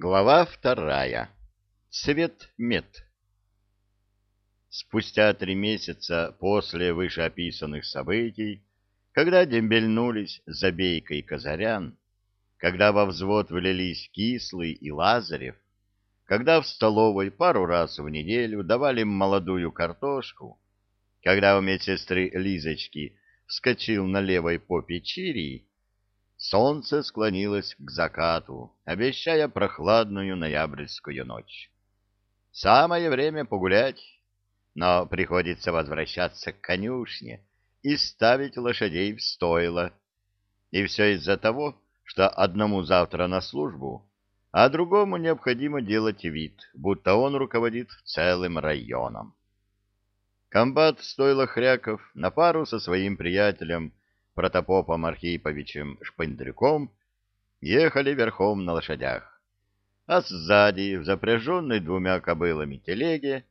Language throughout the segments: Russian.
Глава вторая. Свет мед. Спустя три месяца после вышеописанных событий, когда дембельнулись Забейка и Казарян, когда во взвод влились Кислый и Лазарев, когда в столовой пару раз в неделю давали молодую картошку, когда у медсестры Лизочки вскочил на левой попе Чирий, Солнце склонилось к закату, обещая прохладную ноябрьскую ночь. Самое время погулять, но приходится возвращаться к конюшне и ставить лошадей в стойло. И все из-за того, что одному завтра на службу, а другому необходимо делать вид, будто он руководит целым районом. Комбат стойла Хряков на пару со своим приятелем протопопом Архиповичем Шпындрюком ехали верхом на лошадях, а сзади, в запряженной двумя кобылами телеге,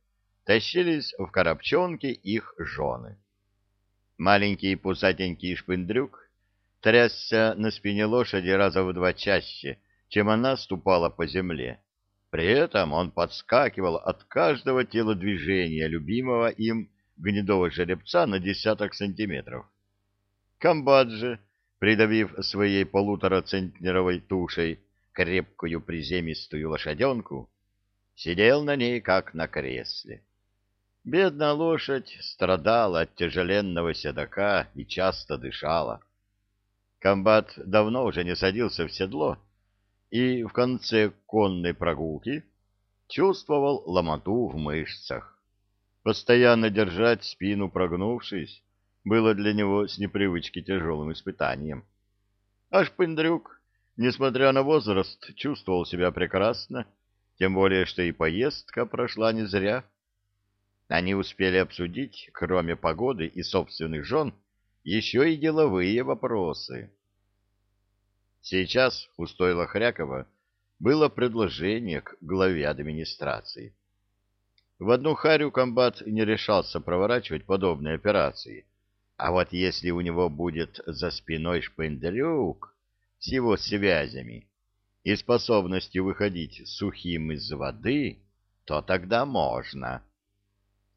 тащились в коробчонке их жены. Маленький пузатенький Шпындрюк трясся на спине лошади раза в два чаще, чем она ступала по земле. При этом он подскакивал от каждого телодвижения любимого им гнедого жеребца на десяток сантиметров. Комбат же, придавив своей полуторацентнеровой тушей крепкую приземистую лошаденку, сидел на ней, как на кресле. Бедная лошадь страдала от тяжеленного седока и часто дышала. Комбат давно уже не садился в седло, и в конце конной прогулки чувствовал ломоту в мышцах. Постоянно держать спину прогнувшись, было для него с непривычки тяжелым испытанием. А Шпындрюк, несмотря на возраст, чувствовал себя прекрасно, тем более, что и поездка прошла не зря. Они успели обсудить, кроме погоды и собственных жен, еще и деловые вопросы. Сейчас у стойла Хрякова было предложение к главе администрации. В одну харю комбат не решался проворачивать подобные операции — а вот если у него будет за спиной шпендрюк с его связями и способностью выходить сухим из воды, то тогда можно.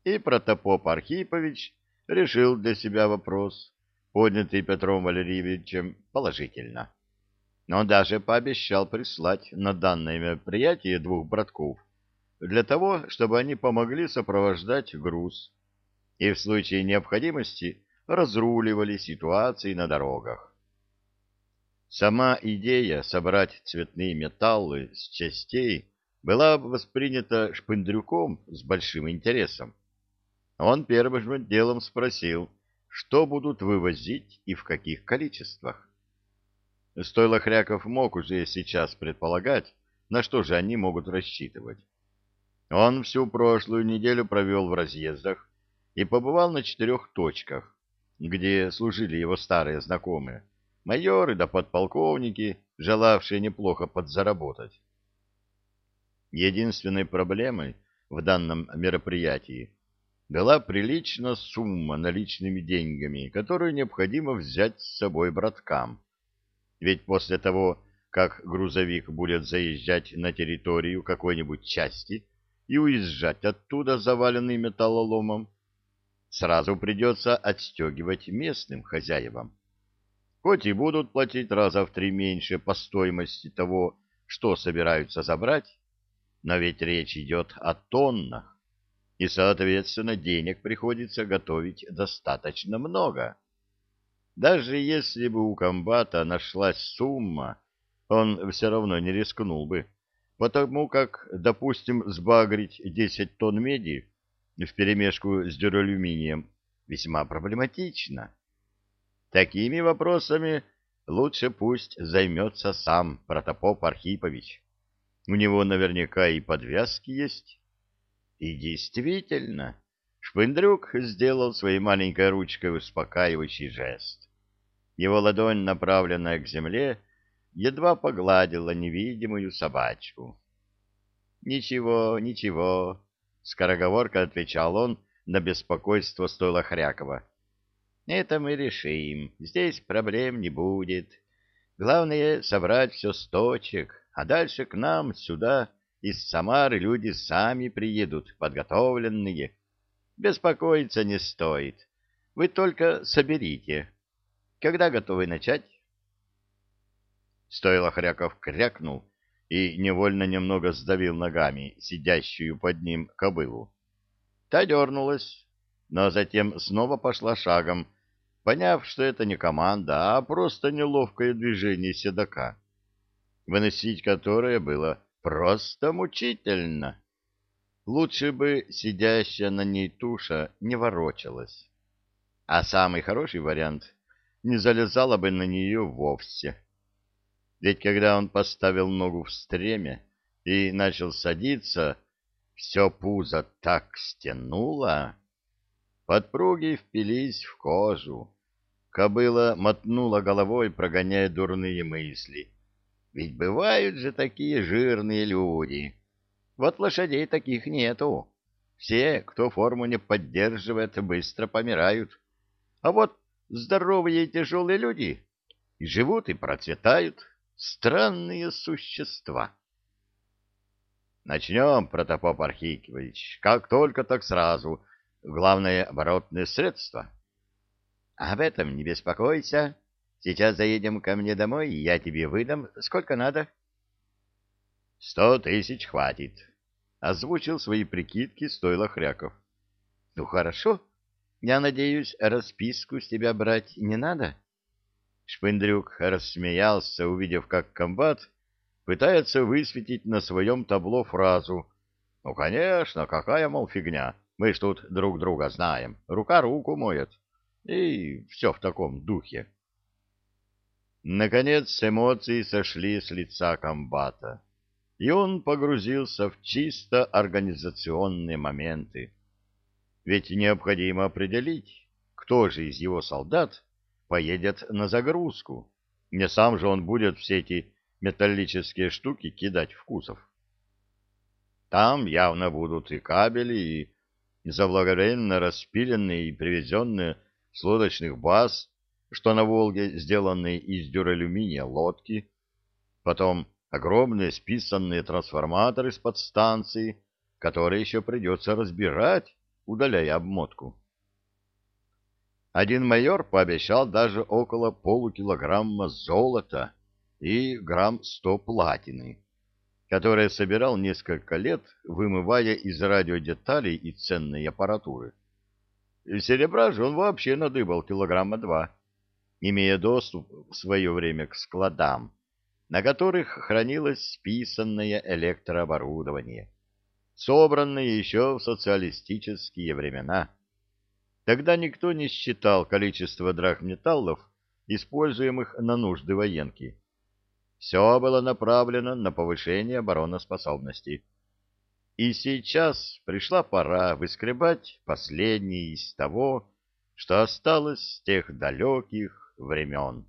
И протопоп Архипович решил для себя вопрос, поднятый Петром Валерьевичем, положительно. Но даже пообещал прислать на данное мероприятие двух братков для того, чтобы они помогли сопровождать груз и в случае необходимости разруливали ситуации на дорогах. Сама идея собрать цветные металлы с частей была воспринята Шпындрюком с большим интересом. Он первым делом спросил, что будут вывозить и в каких количествах. Стойло Хряков мог уже сейчас предполагать, на что же они могут рассчитывать. Он всю прошлую неделю провел в разъездах и побывал на четырех точках, где служили его старые знакомые, майоры да подполковники, желавшие неплохо подзаработать. Единственной проблемой в данном мероприятии была приличная сумма наличными деньгами, которую необходимо взять с собой браткам. Ведь после того, как грузовик будет заезжать на территорию какой-нибудь части и уезжать оттуда заваленный металлоломом, сразу придется отстегивать местным хозяевам. Хоть и будут платить раза в три меньше по стоимости того, что собираются забрать, но ведь речь идет о тоннах, и, соответственно, денег приходится готовить достаточно много. Даже если бы у комбата нашлась сумма, он все равно не рискнул бы, потому как, допустим, сбагрить 10 тонн меди вперемешку с дюралюминием весьма проблематично. Такими вопросами лучше пусть займется сам протопоп Архипович. У него наверняка и подвязки есть. И действительно, Шпындрюк сделал своей маленькой ручкой успокаивающий жест. Его ладонь, направленная к земле, едва погладила невидимую собачку. «Ничего, ничего», Скороговорка отвечал он на беспокойство стойла Хрякова. Это мы решим. Здесь проблем не будет. Главное — собрать все с точек. а дальше к нам сюда из Самары люди сами приедут, подготовленные. Беспокоиться не стоит. Вы только соберите. Когда готовы начать? Стоило Хряков крякнул и невольно немного сдавил ногами сидящую под ним кобылу. Та дернулась, но затем снова пошла шагом, поняв, что это не команда, а просто неловкое движение седока, выносить которое было просто мучительно. Лучше бы сидящая на ней туша не ворочалась. А самый хороший вариант — не залезала бы на нее вовсе. Ведь когда он поставил ногу в стремя и начал садиться, все пузо так стянуло, подпруги впились в кожу. Кобыла мотнула головой, прогоняя дурные мысли — ведь бывают же такие жирные люди. Вот лошадей таких нету. Все, кто форму не поддерживает, быстро помирают. А вот здоровые и тяжелые люди и живут, и процветают. Странные существа. Начнем, Протопоп Архипович. Как только, так сразу. Главное — оборотное средство. Об этом не беспокойся. Сейчас заедем ко мне домой, и я тебе выдам, сколько надо. — Сто тысяч хватит, — озвучил свои прикидки стойло Хряков. — Ну, хорошо. Я надеюсь, расписку с тебя брать не надо? Шпындрюк рассмеялся, увидев, как комбат пытается высветить на своем табло фразу «Ну, конечно, какая, мол, фигня, мы ж тут друг друга знаем, рука руку моет» и все в таком духе. Наконец эмоции сошли с лица комбата, и он погрузился в чисто организационные моменты. Ведь необходимо определить, кто же из его солдат поедет на загрузку. Не сам же он будет все эти металлические штуки кидать в кузов. Там явно будут и кабели, и заблаговременно распиленные и привезенные с лодочных баз что на Волге сделанные из дюралюминия лодки, потом огромные списанные трансформаторы с подстанции, которые еще придется разбирать, удаляя обмотку. Один майор пообещал даже около полукилограмма золота и грамм сто платины, которые собирал несколько лет, вымывая из радиодеталей и ценной аппаратуры. Серебра же он вообще надыбал килограмма два имея доступ в свое время к складам, на которых хранилось списанное электрооборудование, собранное еще в социалистические времена. Тогда никто не считал количество драгметаллов, используемых на нужды военки. Все было направлено на повышение обороноспособности. И сейчас пришла пора выскребать последнее из того, что осталось с тех далеких времен.